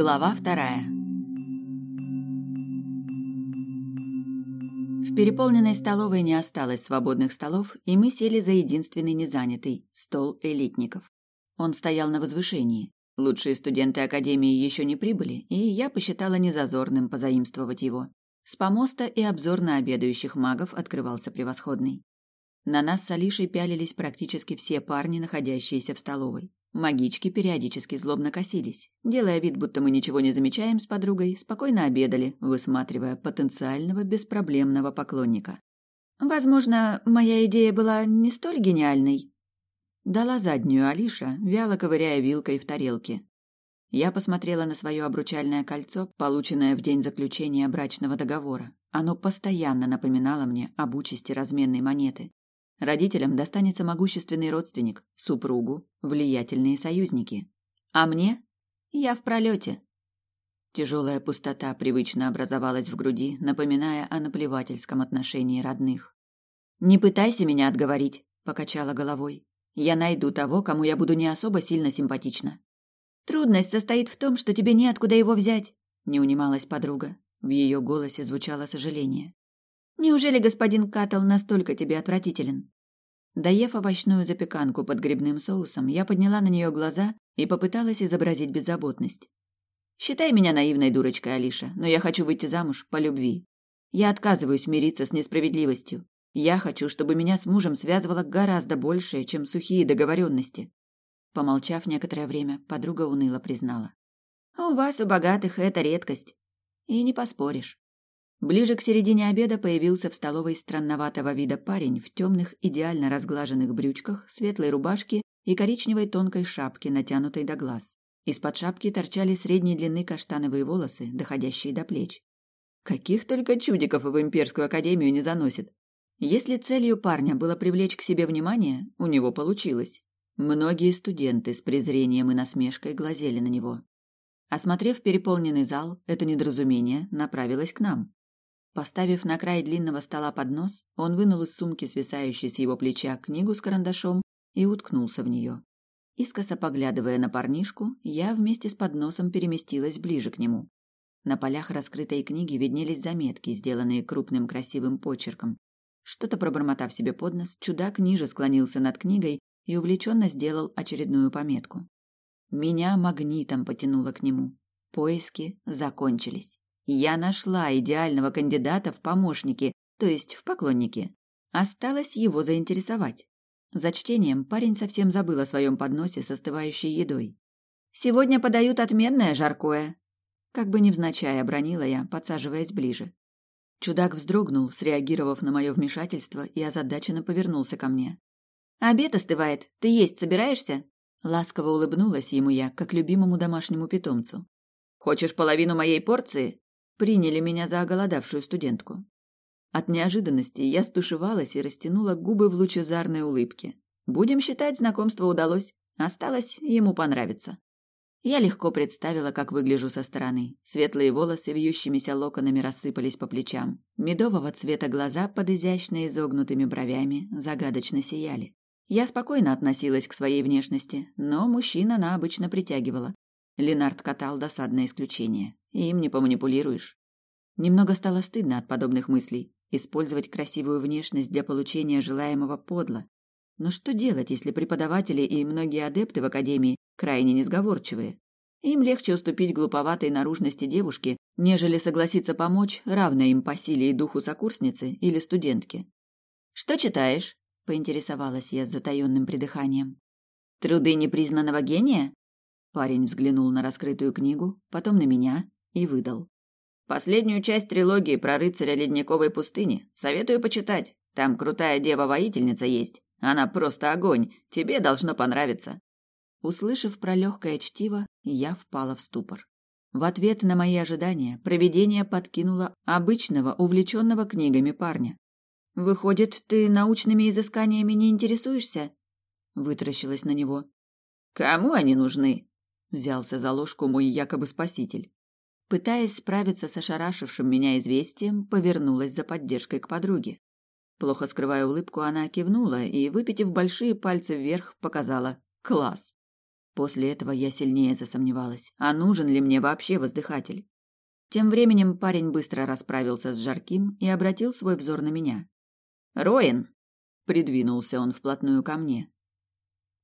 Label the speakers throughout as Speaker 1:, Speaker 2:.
Speaker 1: Глава вторая. В переполненной столовой не осталось свободных столов, и мы сели за единственный незанятый – стол элитников. Он стоял на возвышении. Лучшие студенты академии еще не прибыли, и я посчитала незазорным позаимствовать его. С помоста и обзор на обедающих магов открывался превосходный. На нас с Алишей пялились практически все парни, находящиеся в столовой. Магички периодически злобно косились. Делая вид, будто мы ничего не замечаем с подругой, спокойно обедали, высматривая потенциального беспроблемного поклонника. «Возможно, моя идея была не столь гениальной», — дала заднюю Алиша, вяло ковыряя вилкой в тарелке. Я посмотрела на свое обручальное кольцо, полученное в день заключения брачного договора. Оно постоянно напоминало мне об участи разменной монеты. Родителям достанется могущественный родственник, супругу, влиятельные союзники. А мне? Я в пролете. Тяжелая пустота привычно образовалась в груди, напоминая о наплевательском отношении родных. «Не пытайся меня отговорить», — покачала головой. «Я найду того, кому я буду не особо сильно симпатична». «Трудность состоит в том, что тебе неоткуда его взять», — не унималась подруга. В ее голосе звучало сожаление. Неужели господин Каттл настолько тебе отвратителен? Доев овощную запеканку под грибным соусом, я подняла на нее глаза и попыталась изобразить беззаботность. Считай меня наивной дурочкой, Алиша, но я хочу выйти замуж по любви. Я отказываюсь мириться с несправедливостью. Я хочу, чтобы меня с мужем связывало гораздо большее, чем сухие договоренности. Помолчав некоторое время, подруга уныло признала. «У вас, у богатых, это редкость. И не поспоришь. Ближе к середине обеда появился в столовой странноватого вида парень в темных, идеально разглаженных брючках, светлой рубашке и коричневой тонкой шапке, натянутой до глаз. Из-под шапки торчали средней длины каштановые волосы, доходящие до плеч. Каких только чудиков в имперскую академию не заносит. Если целью парня было привлечь к себе внимание, у него получилось. Многие студенты с презрением и насмешкой глазели на него. Осмотрев переполненный зал, это недоразумение направилось к нам. Поставив на край длинного стола поднос, он вынул из сумки, свисающей с его плеча, книгу с карандашом и уткнулся в нее. Искоса поглядывая на парнишку, я вместе с подносом переместилась ближе к нему. На полях раскрытой книги виднелись заметки, сделанные крупным красивым почерком. Что-то пробормотав себе под нос, чудак ниже склонился над книгой и увлеченно сделал очередную пометку. Меня магнитом потянуло к нему. Поиски закончились. Я нашла идеального кандидата в помощники, то есть в поклонники. Осталось его заинтересовать. За чтением парень совсем забыл о своем подносе с остывающей едой. «Сегодня подают отменное жаркое», как бы невзначай обронила я, подсаживаясь ближе. Чудак вздрогнул, среагировав на мое вмешательство, и озадаченно повернулся ко мне. «Обед остывает. Ты есть собираешься?» Ласково улыбнулась ему я, как любимому домашнему питомцу. «Хочешь половину моей порции?» Приняли меня за оголодавшую студентку. От неожиданности я стушевалась и растянула губы в лучезарной улыбке. Будем считать, знакомство удалось. Осталось ему понравиться. Я легко представила, как выгляжу со стороны. Светлые волосы вьющимися локонами рассыпались по плечам. Медового цвета глаза под изящно изогнутыми бровями загадочно сияли. Я спокойно относилась к своей внешности, но мужчин она обычно притягивала. Ленард катал досадное исключение. Им не поманипулируешь. Немного стало стыдно от подобных мыслей. Использовать красивую внешность для получения желаемого подло. Но что делать, если преподаватели и многие адепты в академии крайне несговорчивые? Им легче уступить глуповатой наружности девушки, нежели согласиться помочь, равной им по силе и духу сокурсницы или студентки. «Что читаешь?» – поинтересовалась я с затаённым придыханием. «Труды непризнанного гения?» Парень взглянул на раскрытую книгу, потом на меня и выдал. «Последнюю часть трилогии про рыцаря ледниковой пустыни. Советую почитать. Там крутая дева-воительница есть. Она просто огонь. Тебе должно понравиться». Услышав про легкое чтиво, я впала в ступор. В ответ на мои ожидания провидение подкинуло обычного, увлеченного книгами парня. «Выходит, ты научными изысканиями не интересуешься?» Вытращилась на него. «Кому они нужны?» Взялся за ложку мой якобы спаситель. Пытаясь справиться с ошарашившим меня известием, повернулась за поддержкой к подруге. Плохо скрывая улыбку, она кивнула и, выпитив большие пальцы вверх, показала «класс». После этого я сильнее засомневалась, а нужен ли мне вообще воздыхатель. Тем временем парень быстро расправился с жарким и обратил свой взор на меня. «Роин!» — придвинулся он вплотную ко мне.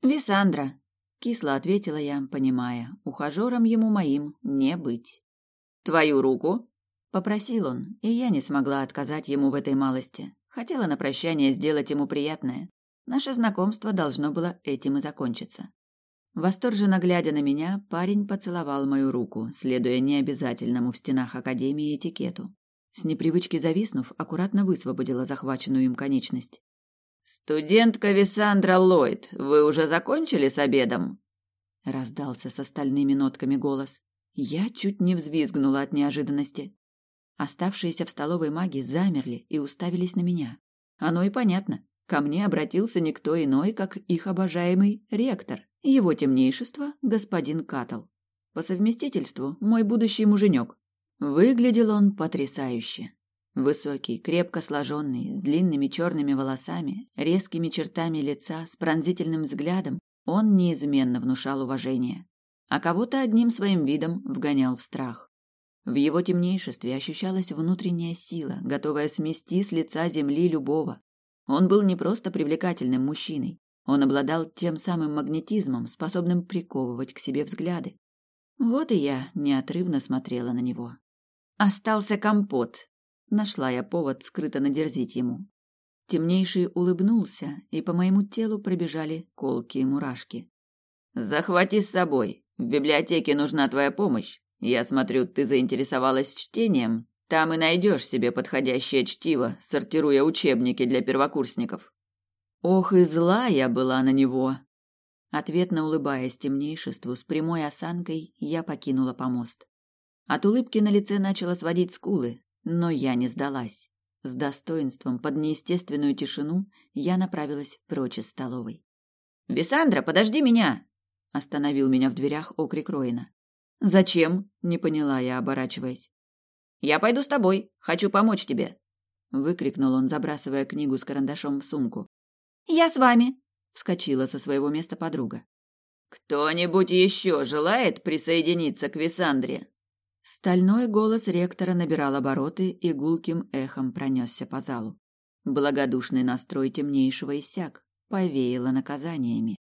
Speaker 1: «Висандра!» — кисло ответила я, понимая, ухажером ему моим не быть. «Твою руку!» — попросил он, и я не смогла отказать ему в этой малости. Хотела на прощание сделать ему приятное. Наше знакомство должно было этим и закончиться. Восторженно глядя на меня, парень поцеловал мою руку, следуя необязательному в стенах Академии этикету. С непривычки зависнув, аккуратно высвободила захваченную им конечность. «Студентка Висандра Ллойд, вы уже закончили с обедом?» Раздался с остальными нотками голос. Я чуть не взвизгнула от неожиданности. Оставшиеся в столовой маги замерли и уставились на меня. Оно и понятно. Ко мне обратился никто иной, как их обожаемый ректор. Его темнейшество – господин Катл. По совместительству – мой будущий муженек. Выглядел он потрясающе. Высокий, крепко сложенный, с длинными черными волосами, резкими чертами лица, с пронзительным взглядом, он неизменно внушал уважение. А кого-то одним своим видом вгонял в страх. В его темнейшестве ощущалась внутренняя сила, готовая смести с лица земли любого. Он был не просто привлекательным мужчиной, он обладал тем самым магнетизмом, способным приковывать к себе взгляды. Вот и я неотрывно смотрела на него. Остался компот. Нашла я повод скрыто надерзить ему. Темнейший улыбнулся, и по моему телу пробежали колки и мурашки. «Захвати с собой. В библиотеке нужна твоя помощь. Я смотрю, ты заинтересовалась чтением. Там и найдешь себе подходящее чтиво, сортируя учебники для первокурсников». Ох и зла я была на него. Ответно улыбаясь темнейшеству с прямой осанкой, я покинула помост. От улыбки на лице начала сводить скулы, но я не сдалась. С достоинством под неестественную тишину я направилась прочь из столовой. «Висандра, подожди меня!» – остановил меня в дверях окрик Роина. «Зачем?» – не поняла я, оборачиваясь. «Я пойду с тобой. Хочу помочь тебе!» – выкрикнул он, забрасывая книгу с карандашом в сумку.
Speaker 2: «Я с вами!» — вскочила со своего места подруга.
Speaker 1: «Кто-нибудь еще желает присоединиться к Висандре?» Стальной голос ректора набирал обороты и гулким эхом пронесся по залу. Благодушный настрой темнейшего иссяк, повеяло наказаниями.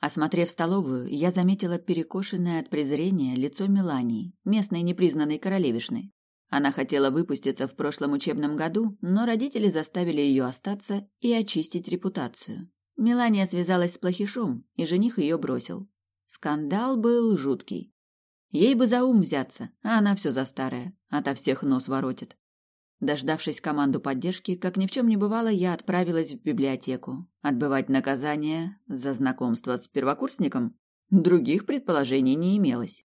Speaker 1: Осмотрев столовую, я заметила перекошенное от презрения лицо Мелании, местной непризнанной королевишны. Она хотела выпуститься в прошлом учебном году, но родители заставили ее остаться и очистить репутацию. Мелания связалась с плохишом, и жених ее бросил. Скандал был жуткий. Ей бы за ум взяться, а она все за старое, ото всех нос воротит. Дождавшись команду поддержки, как ни в чем не бывало, я отправилась в библиотеку. Отбывать наказание за знакомство с первокурсником? Других предположений не имелось.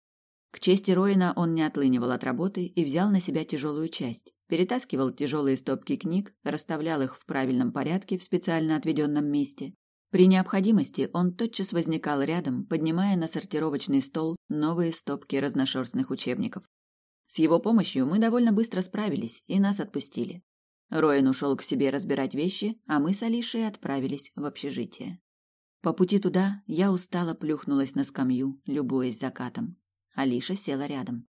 Speaker 1: К чести Роина он не отлынивал от работы и взял на себя тяжелую часть. Перетаскивал тяжелые стопки книг, расставлял их в правильном порядке в специально отведенном месте. При необходимости он тотчас возникал рядом, поднимая на сортировочный стол новые стопки разношерстных учебников. С его помощью мы довольно быстро справились, и нас отпустили. Роин ушел к себе разбирать вещи, а мы с Алишей отправились в общежитие. По пути туда я устало плюхнулась на скамью, любуясь закатом. Алиша села рядом.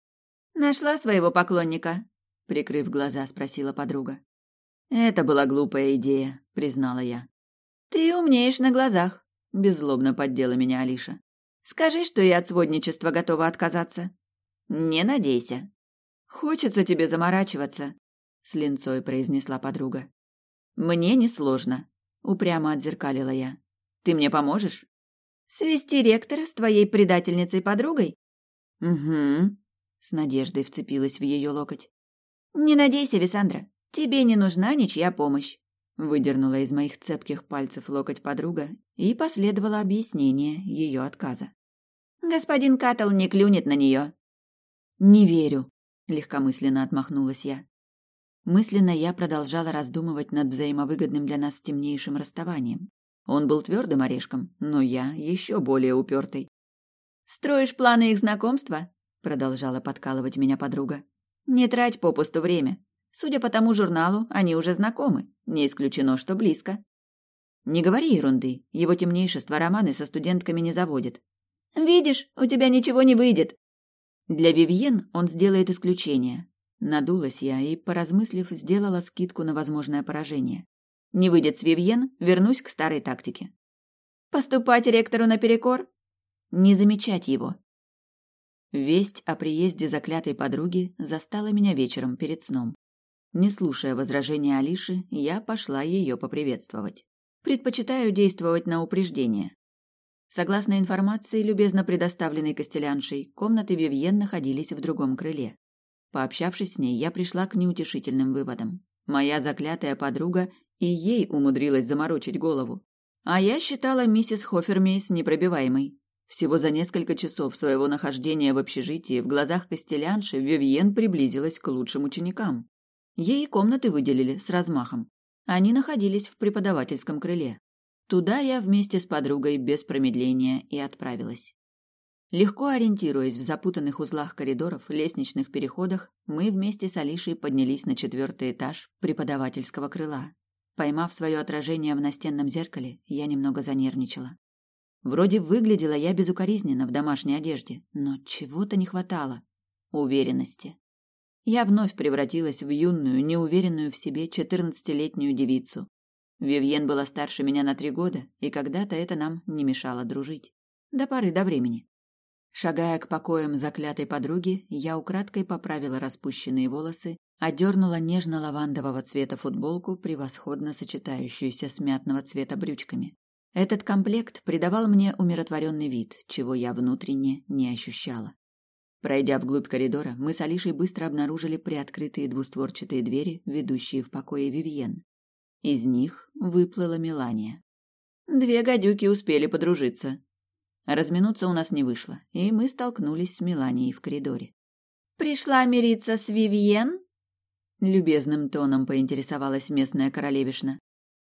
Speaker 2: «Нашла своего поклонника?» — прикрыв глаза, спросила подруга.
Speaker 1: «Это была глупая идея», — признала я.
Speaker 2: «Ты умнеешь на глазах», —
Speaker 1: беззлобно поддела меня Алиша.
Speaker 2: «Скажи, что я от сводничества готова отказаться».
Speaker 1: «Не надейся».
Speaker 2: «Хочется тебе заморачиваться», — с линцой произнесла подруга.
Speaker 1: «Мне несложно», — упрямо отзеркалила я. «Ты мне поможешь?»
Speaker 2: «Свести ректора с твоей предательницей-подругой?»
Speaker 1: «Угу», — с надеждой вцепилась в ее локоть.
Speaker 2: «Не надейся, Висандра, тебе не нужна ничья помощь», —
Speaker 1: выдернула из моих цепких пальцев локоть подруга и последовало объяснение ее отказа.
Speaker 2: «Господин Каттл не клюнет на нее».
Speaker 1: «Не верю», — легкомысленно отмахнулась я. Мысленно я продолжала раздумывать над взаимовыгодным для нас темнейшим расставанием. Он был твердым орешком, но я еще более упертой.
Speaker 2: «Строишь планы их знакомства?» — продолжала подкалывать меня подруга. «Не трать попусту время. Судя по тому журналу, они уже знакомы. Не исключено, что близко».
Speaker 1: «Не говори ерунды. Его темнейшество романы со студентками не заводит».
Speaker 2: Видишь, у тебя ничего не выйдет.
Speaker 1: Для Вивьен он сделает исключение. Надулась я и, поразмыслив, сделала скидку на возможное поражение. Не выйдет с Вивьен, вернусь к старой тактике.
Speaker 2: Поступать ректору наперекор?
Speaker 1: Не замечать его. Весть о приезде заклятой подруги застала меня вечером перед сном. Не слушая возражения Алиши, я пошла ее поприветствовать. Предпочитаю действовать на упреждение. Согласно информации, любезно предоставленной Костеляншей, комнаты Вивьен находились в другом крыле. Пообщавшись с ней, я пришла к неутешительным выводам. Моя заклятая подруга и ей умудрилась заморочить голову. А я считала миссис Хофермейс непробиваемой. Всего за несколько часов своего нахождения в общежитии в глазах Костелянши Вивьен приблизилась к лучшим ученикам. Ей комнаты выделили с размахом. Они находились в преподавательском крыле. Туда я вместе с подругой без промедления и отправилась. Легко ориентируясь в запутанных узлах коридоров, лестничных переходах, мы вместе с Алишей поднялись на четвертый этаж преподавательского крыла. Поймав свое отражение в настенном зеркале, я немного занервничала. Вроде выглядела я безукоризненно в домашней одежде, но чего-то не хватало. Уверенности. Я вновь превратилась в юную, неуверенную в себе четырнадцатилетнюю девицу. Вивьен была старше меня на три года, и когда-то это нам не мешало дружить. До поры до времени. Шагая к покоям заклятой подруги, я украдкой поправила распущенные волосы, одернула нежно-лавандового цвета футболку, превосходно сочетающуюся с мятного цвета брючками. Этот комплект придавал мне умиротворенный вид, чего я внутренне не ощущала. Пройдя вглубь коридора, мы с Алишей быстро обнаружили приоткрытые двустворчатые двери, ведущие в покое Вивьен. Из них выплыла Мелания. Две гадюки успели подружиться. Разминуться у нас не вышло, и мы столкнулись с Меланией в коридоре.
Speaker 2: «Пришла мириться с Вивьен?»
Speaker 1: Любезным тоном поинтересовалась местная королевишна.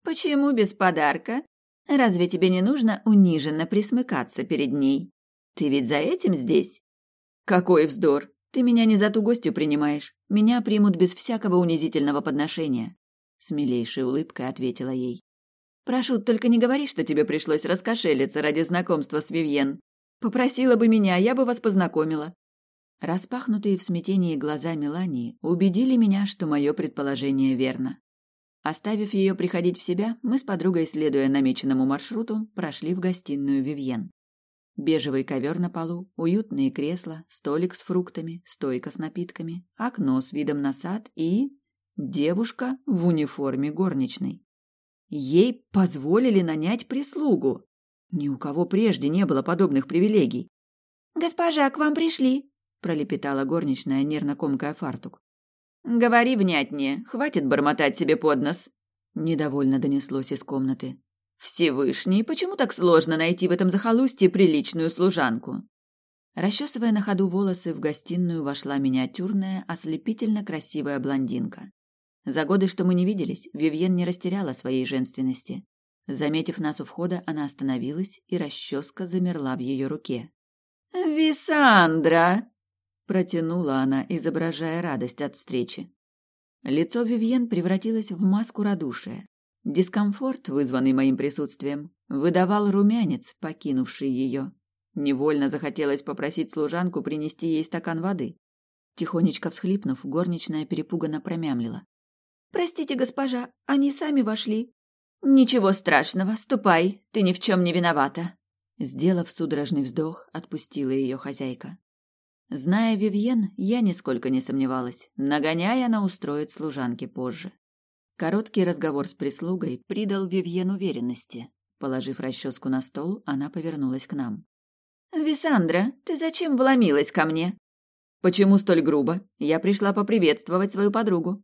Speaker 2: «Почему без подарка? Разве тебе не нужно униженно присмыкаться перед ней? Ты ведь за этим здесь?»
Speaker 1: «Какой вздор! Ты меня не за ту гостью принимаешь. Меня примут без всякого унизительного подношения», — с милейшей улыбкой ответила ей. «Прошу, только не говори, что тебе пришлось раскошелиться ради знакомства с Вивьен. Попросила бы меня, я бы вас познакомила». Распахнутые в смятении глаза Мелании убедили меня, что мое предположение верно. Оставив ее приходить в себя, мы с подругой, следуя намеченному маршруту, прошли в гостиную Вивьен. Бежевый ковер на полу, уютные кресла, столик с фруктами, стойка с напитками, окно с видом на сад и... девушка в униформе горничной. Ей позволили нанять прислугу. Ни у кого прежде не было подобных привилегий.
Speaker 2: «Госпожа, к вам пришли», — пролепетала горничная, нервно комкая фартук. «Говори внятнее, хватит бормотать себе под нос», — недовольно донеслось из комнаты. Всевышний, почему так сложно найти в этом захолустье приличную служанку?
Speaker 1: Расчесывая на ходу волосы, в гостиную вошла миниатюрная, ослепительно красивая блондинка. За годы, что мы не виделись, Вивьен не растеряла своей женственности. Заметив нас у входа, она остановилась, и расческа замерла в ее руке.
Speaker 2: «Висандра!»
Speaker 1: – протянула она, изображая радость от встречи. Лицо Вивьен превратилось в маску радушия. Дискомфорт, вызванный моим присутствием, выдавал румянец, покинувший ее. Невольно захотелось попросить служанку принести ей стакан воды. Тихонечко всхлипнув, горничная перепуганно промямлила.
Speaker 2: «Простите, госпожа, они сами вошли».
Speaker 1: «Ничего страшного, ступай, ты ни в чем не виновата». Сделав судорожный вздох, отпустила ее хозяйка. Зная Вивьен, я нисколько не сомневалась. Нагоняя, она устроит служанке позже. Короткий разговор с прислугой придал Вивьен уверенности. Положив расческу на стол, она повернулась к нам.
Speaker 2: «Висандра, ты зачем вломилась ко мне?»
Speaker 1: «Почему столь грубо? Я пришла поприветствовать свою подругу».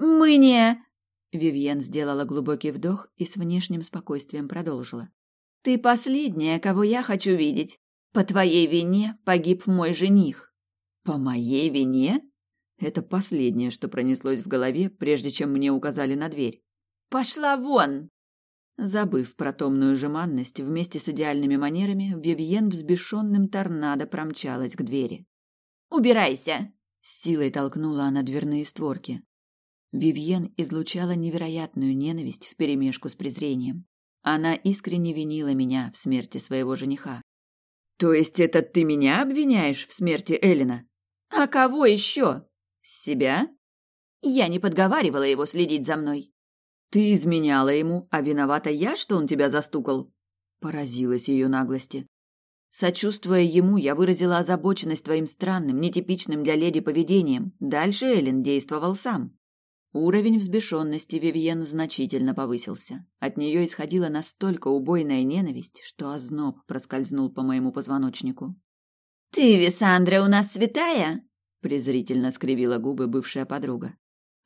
Speaker 2: «Мы не...»
Speaker 1: Вивьен сделала глубокий вдох и с внешним спокойствием продолжила.
Speaker 2: «Ты последняя, кого я хочу видеть. По твоей вине погиб мой жених».
Speaker 1: «По моей вине?» Это последнее, что пронеслось в голове, прежде чем мне указали на дверь.
Speaker 2: «Пошла вон!»
Speaker 1: Забыв про томную жеманность, вместе с идеальными манерами, Вивьен взбешенным торнадо промчалась к двери.
Speaker 2: «Убирайся!»
Speaker 1: — с силой толкнула она дверные створки. Вивьен излучала невероятную ненависть вперемешку с презрением. Она искренне винила меня в смерти своего жениха.
Speaker 2: То есть это ты меня обвиняешь в смерти Элина? А кого еще? Себя? Я не подговаривала его следить за мной. Ты изменяла ему, а виновата я, что он тебя застукал? Поразилась ее наглости. Сочувствуя ему, я выразила озабоченность твоим странным, нетипичным для леди поведением. Дальше Эллен действовал сам. Уровень взбешенности Вивьен значительно повысился. От нее исходила настолько убойная ненависть, что озноб проскользнул по моему позвоночнику. «Ты, Висандра, у нас святая?» — презрительно скривила губы бывшая подруга.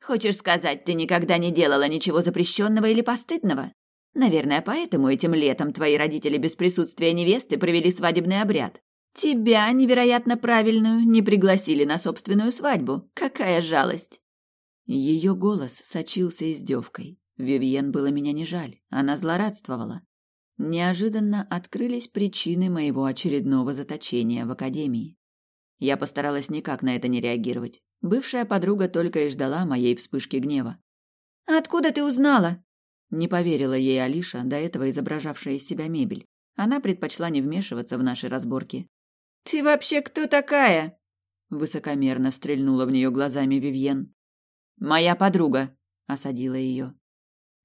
Speaker 2: «Хочешь сказать, ты никогда не делала ничего запрещенного или постыдного? Наверное, поэтому этим летом твои родители без присутствия невесты провели свадебный обряд. Тебя, невероятно правильную, не пригласили на собственную свадьбу. Какая жалость!» Ее голос сочился издевкой. Вивьен было меня не жаль, она злорадствовала. Неожиданно открылись причины моего очередного заточения в академии. Я постаралась никак на это не реагировать. Бывшая подруга только и ждала моей вспышки гнева. «Откуда ты узнала?» Не поверила ей Алиша, до этого изображавшая из себя мебель. Она предпочла не вмешиваться в наши разборки. «Ты вообще кто такая?» Высокомерно стрельнула в нее глазами Вивьен. «Моя подруга», — осадила ее.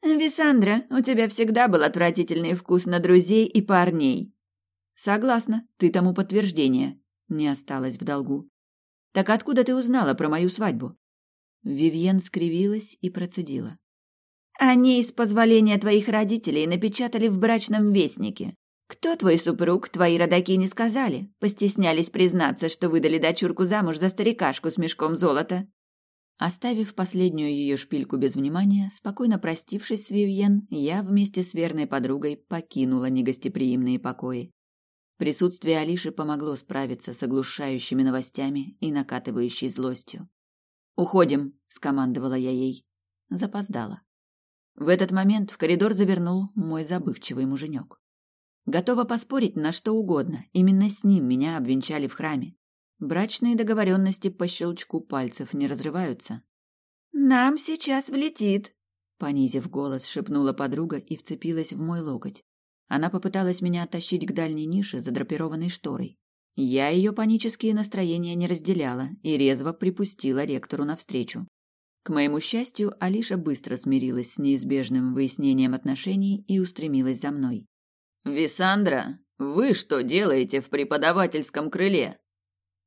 Speaker 2: «Висандра, у тебя всегда был отвратительный вкус на друзей и парней». «Согласна, ты тому подтверждение», — не осталось в долгу. «Так откуда ты узнала про мою свадьбу?» Вивьен скривилась и процедила. «Они, с позволения твоих родителей, напечатали в брачном вестнике. Кто твой супруг, твои родаки не сказали, постеснялись признаться, что выдали дочурку замуж за старикашку с мешком золота. Оставив последнюю ее шпильку без внимания, спокойно простившись с Вивьен, я вместе с верной подругой покинула негостеприимные покои. Присутствие Алиши помогло справиться с оглушающими новостями и накатывающей злостью. «Уходим», — скомандовала я ей. Запоздала. В этот момент в коридор завернул мой забывчивый муженек. Готова поспорить на что угодно, именно с ним меня обвенчали в храме. Брачные договоренности по щелчку пальцев не разрываются. «Нам сейчас влетит», — понизив голос, шепнула подруга и вцепилась в мой локоть. Она попыталась меня оттащить к дальней нише, задрапированной шторой. Я ее панические настроения не разделяла и резво припустила ректору навстречу. К моему счастью, Алиша быстро смирилась с неизбежным выяснением отношений и устремилась за мной. «Висандра, вы что делаете в преподавательском крыле?»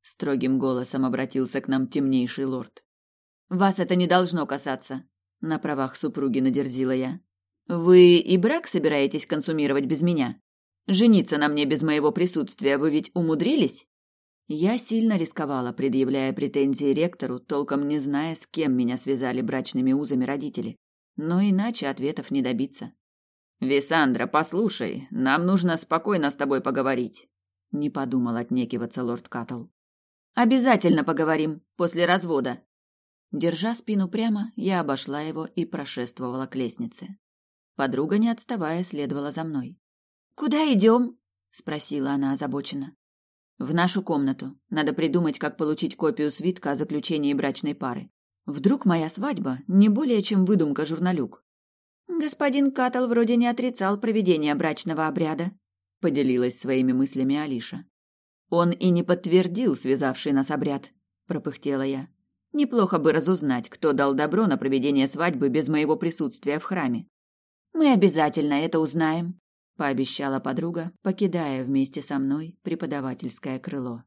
Speaker 2: Строгим голосом обратился к нам темнейший лорд. Вас это не должно касаться, на правах супруги надерзила я. Вы и брак собираетесь консумировать без меня? Жениться на мне без моего присутствия вы ведь умудрились? Я сильно рисковала, предъявляя претензии ректору, толком не зная, с кем меня связали брачными узами родители. Но иначе ответов не добиться. «Висандра, послушай, нам нужно спокойно с тобой поговорить», — не подумал отнекиваться лорд Каттл. Обязательно поговорим после развода. Держа спину прямо, я обошла его и прошествовала к лестнице. Подруга, не отставая, следовала за мной. Куда идем? спросила она озабоченно. В нашу комнату. Надо придумать, как получить копию свитка о заключении брачной пары. Вдруг моя свадьба не более чем выдумка журналюк. Господин Катал вроде не отрицал проведение брачного обряда, поделилась своими мыслями Алиша. Он и не подтвердил связавший нас обряд, пропыхтела я. Неплохо бы разузнать, кто дал добро на проведение свадьбы без моего присутствия в храме. Мы обязательно это узнаем, пообещала подруга, покидая вместе со мной преподавательское крыло.